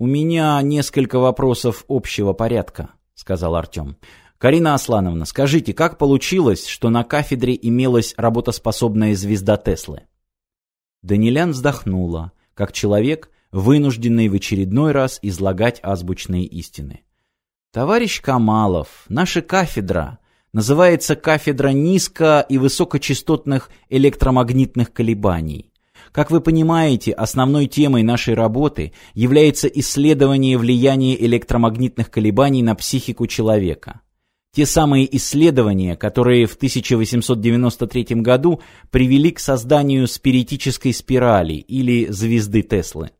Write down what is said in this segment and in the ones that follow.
«У меня несколько вопросов общего порядка», — сказал Артем. «Карина Аслановна, скажите, как получилось, что на кафедре имелась работоспособная звезда Теслы?» Данилян вздохнула, как человек, вынужденный в очередной раз излагать азбучные истины. «Товарищ Камалов, наша кафедра называется кафедра низко- и высокочастотных электромагнитных колебаний. Как вы понимаете, основной темой нашей работы является исследование влияния электромагнитных колебаний на психику человека. Те самые исследования, которые в 1893 году привели к созданию спиритической спирали или звезды Теслы.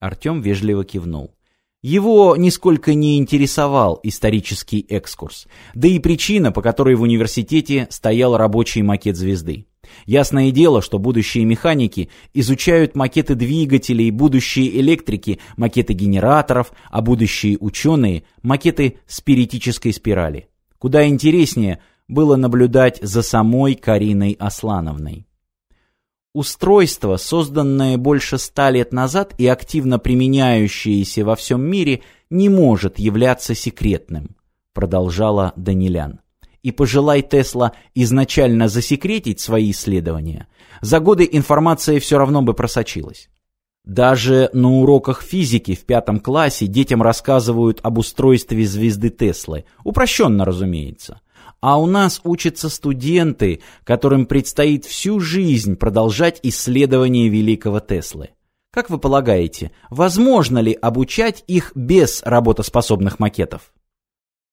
Артем вежливо кивнул. Его нисколько не интересовал исторический экскурс, да и причина, по которой в университете стоял рабочий макет звезды. Ясное дело, что будущие механики изучают макеты двигателей, будущие электрики – макеты генераторов, а будущие ученые – макеты спиритической спирали. Куда интереснее было наблюдать за самой Кариной Аслановной. Устройство, созданное больше ста лет назад и активно применяющееся во всем мире, не может являться секретным, продолжала Данилян и пожелай Тесла изначально засекретить свои исследования, за годы информация все равно бы просочилась. Даже на уроках физики в пятом классе детям рассказывают об устройстве звезды Теслы, упрощенно, разумеется. А у нас учатся студенты, которым предстоит всю жизнь продолжать исследования великого Теслы. Как вы полагаете, возможно ли обучать их без работоспособных макетов?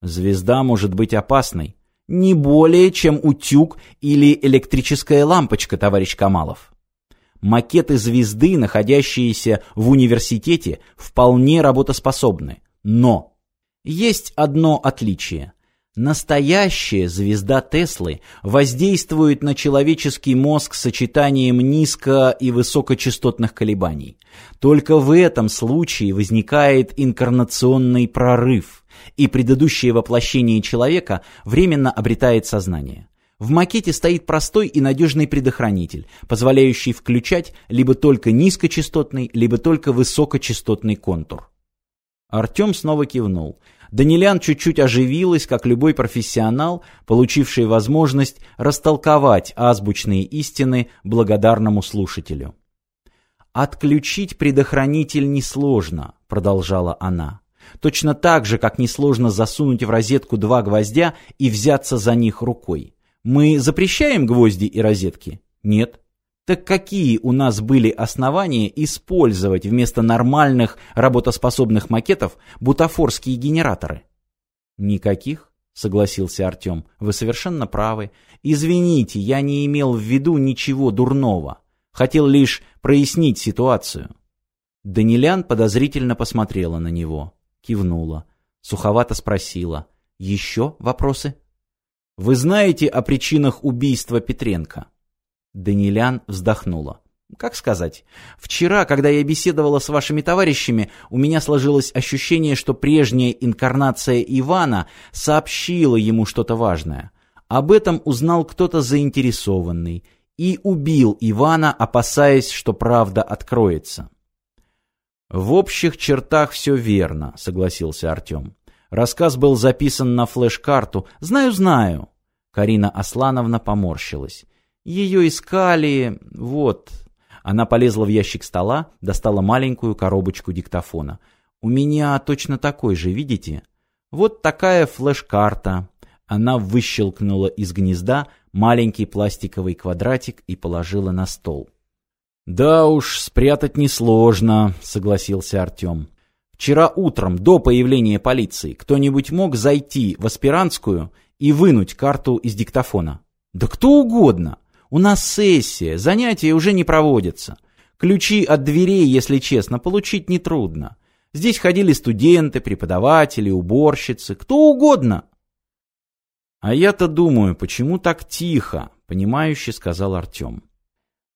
Звезда может быть опасной, не более, чем утюг или электрическая лампочка, товарищ Камалов. Макеты звезды, находящиеся в университете, вполне работоспособны. Но есть одно отличие. Настоящая звезда Теслы воздействует на человеческий мозг сочетанием низко- и высокочастотных колебаний. Только в этом случае возникает инкарнационный прорыв – и предыдущее воплощение человека временно обретает сознание. В макете стоит простой и надежный предохранитель, позволяющий включать либо только низкочастотный, либо только высокочастотный контур. Артем снова кивнул. Данилян чуть-чуть оживилась, как любой профессионал, получивший возможность растолковать азбучные истины благодарному слушателю. «Отключить предохранитель несложно», — продолжала она. Точно так же, как несложно засунуть в розетку два гвоздя и взяться за них рукой. Мы запрещаем гвозди и розетки? Нет. Так какие у нас были основания использовать вместо нормальных работоспособных макетов бутафорские генераторы? Никаких, согласился Артем. Вы совершенно правы. Извините, я не имел в виду ничего дурного. Хотел лишь прояснить ситуацию. Данилян подозрительно посмотрела на него кивнула, суховато спросила. «Еще вопросы?» «Вы знаете о причинах убийства Петренко?» Данилян вздохнула. «Как сказать? Вчера, когда я беседовала с вашими товарищами, у меня сложилось ощущение, что прежняя инкарнация Ивана сообщила ему что-то важное. Об этом узнал кто-то заинтересованный» и убил Ивана, опасаясь, что правда откроется. «В общих чертах все верно», — согласился Артем. «Рассказ был записан на флеш-карту. Знаю, знаю». Карина Аслановна поморщилась. «Ее искали... вот...» Она полезла в ящик стола, достала маленькую коробочку диктофона. «У меня точно такой же, видите? Вот такая флеш-карта». Она выщелкнула из гнезда маленький пластиковый квадратик и положила на стол. «Да уж, спрятать несложно», — согласился Артем. «Вчера утром, до появления полиции, кто-нибудь мог зайти в аспирантскую и вынуть карту из диктофона?» «Да кто угодно! У нас сессия, занятия уже не проводятся. Ключи от дверей, если честно, получить нетрудно. Здесь ходили студенты, преподаватели, уборщицы, кто угодно!» «А я-то думаю, почему так тихо?» — понимающе сказал Артем.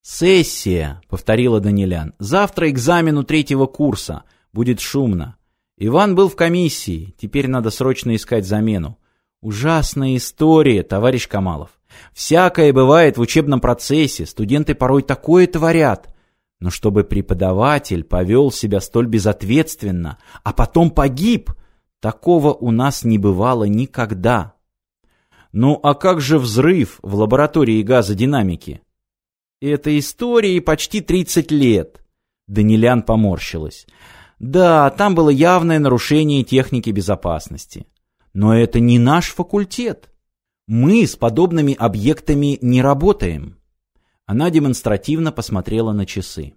«Сессия», — повторила Данилян. «Завтра экзамен у третьего курса. Будет шумно». Иван был в комиссии, теперь надо срочно искать замену. Ужасная история, товарищ Камалов. Всякое бывает в учебном процессе, студенты порой такое творят. Но чтобы преподаватель повел себя столь безответственно, а потом погиб, такого у нас не бывало никогда. Ну а как же взрыв в лаборатории газодинамики? этой истории почти 30 лет. Данилян поморщилась. Да, там было явное нарушение техники безопасности. Но это не наш факультет. Мы с подобными объектами не работаем. Она демонстративно посмотрела на часы.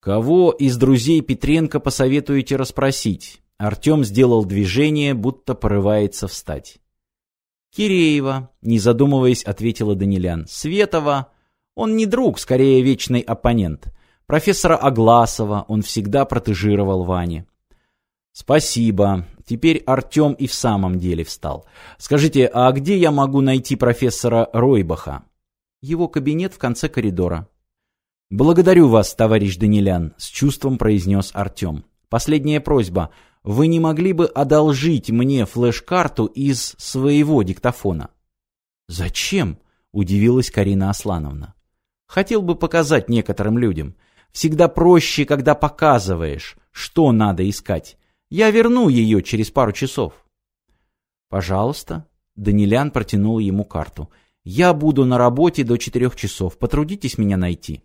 Кого из друзей Петренко посоветуете расспросить? Артем сделал движение, будто порывается встать. «Киреева», — не задумываясь, ответила Данилян. «Светова, он не друг, скорее вечный оппонент. Профессора Агласова он всегда протежировал Ване. «Спасибо. Теперь Артем и в самом деле встал. Скажите, а где я могу найти профессора Ройбаха?» «Его кабинет в конце коридора». «Благодарю вас, товарищ Данилян», — с чувством произнес Артем. «Последняя просьба. Вы не могли бы одолжить мне флеш-карту из своего диктофона?» «Зачем?» — удивилась Карина Аслановна. Хотел бы показать некоторым людям. Всегда проще, когда показываешь, что надо искать. Я верну ее через пару часов. Пожалуйста. Данилян протянул ему карту. Я буду на работе до четырех часов. Потрудитесь меня найти.